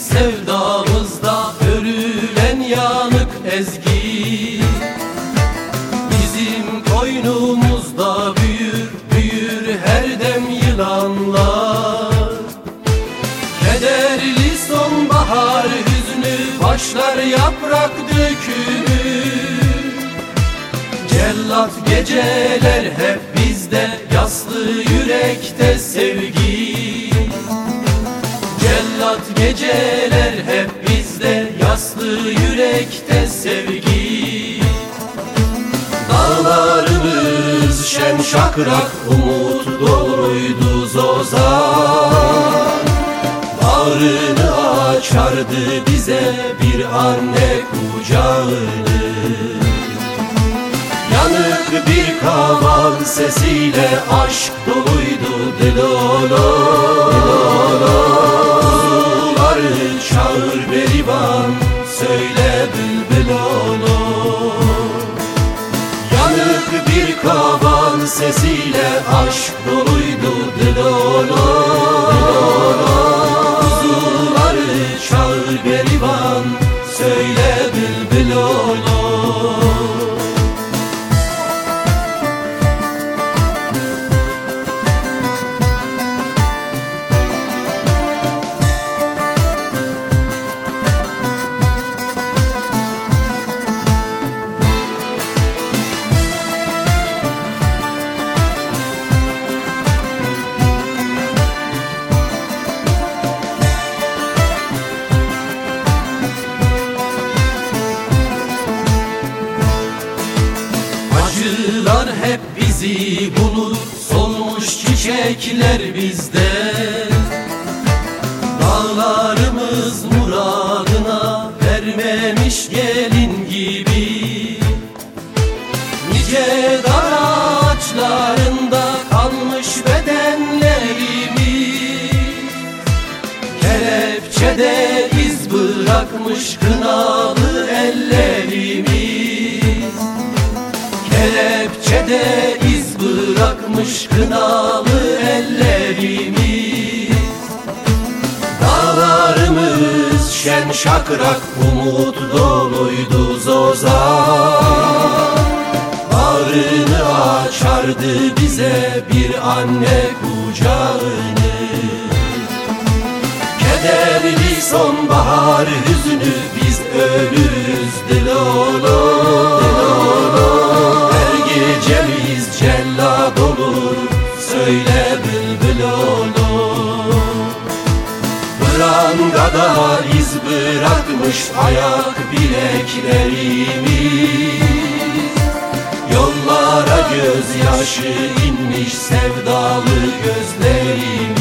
sevdamızda örülen yanık ezgi. Bizim koynumuzda büyür büyür her dem yılanlar. Kederli sonbahar hüznü başlar yaprak dökülür Cellat geceler hep bizde Yaslı yürekte sevgi Cellat geceler hep bizde Yaslı yürekte sevgi. Dağlarımız şen şakrak Umut doluydu zozan Bağrını açardı bize Bir anne kucağını. Yanık bir kaval sesiyle aşk doluydu dilolo Kuzuları çağır berivan söyle bülbül onu Yanık bir kaval sesiyle aşk doluydu dilolo Kuzuları çağır berivan hep bizi bulur. Solmuş çiçekler bizde. Dağlarımız muradına Vermemiş gelin gibi. Nice dar ağaçlarında Kalmış bedenlerimiz. Kelepçede iz bırakmış Kınalı Kelepçede iz bırakmış kınalı ellerimiz Dağlarımız şen şakrak umut doluydu zozan Bağrını açardı bize bir anne kucağını. Kederli sonbahar hüznü biz ölürüz dilolo söyle bülbül onu Prangada iz bırakmış ayak bileklerimiz. Yollara gözyaşı inmiş sevdalı gözlerimiz.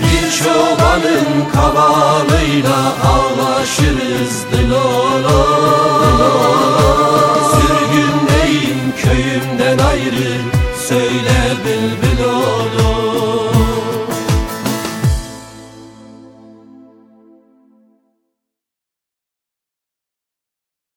Bir çobanın kavalıyla ağlaşırız dilolo